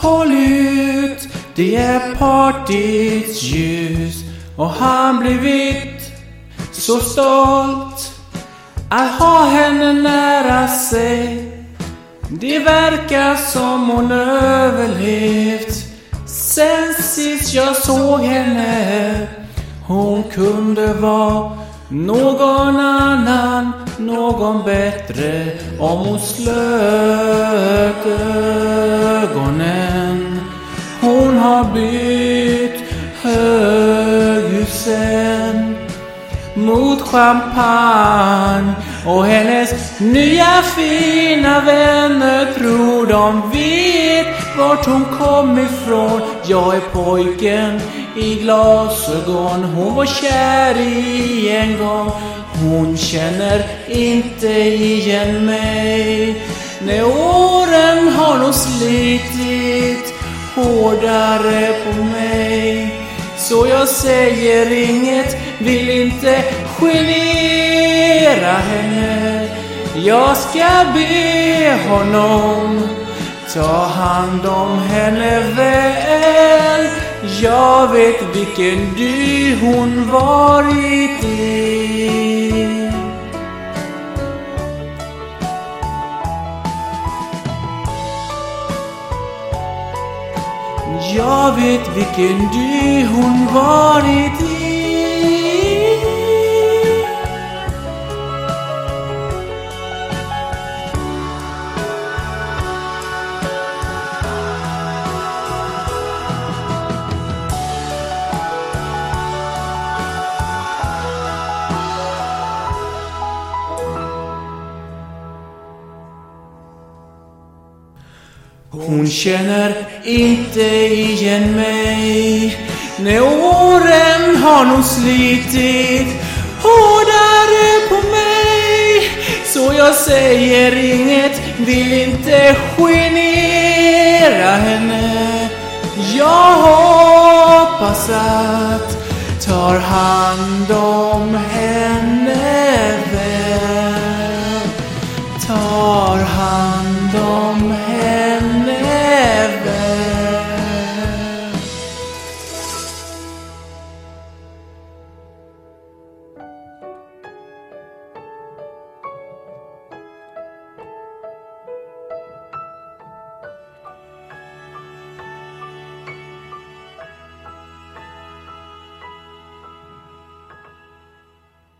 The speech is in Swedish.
Håll ut, det är partyts ljus och han blivit så stolt att ha henne nära sig. Det verkar som hon överlevt sen sist jag såg henne. Hon kunde vara någon annan, någon bättre om hon slöt har bytt höghusen mot champagne och hennes nya fina vänner tror de vet vart hon kom ifrån. Jag är pojken i glasögon hon var kär i en gång. Hon känner inte igen mig. När åren har nog slitit hårdare på mig. Så jag säger inget, vill inte genera henne. Jag ska be honom ta hand om henne väl. Jag vet vilken dy hon varit i. Jag vet vilken dy hon varit i. Hon känner inte igen mig. När åren har nog slitit hårdare på mig. Så jag säger inget, vill inte genera henne. Jag hoppas att tar hand om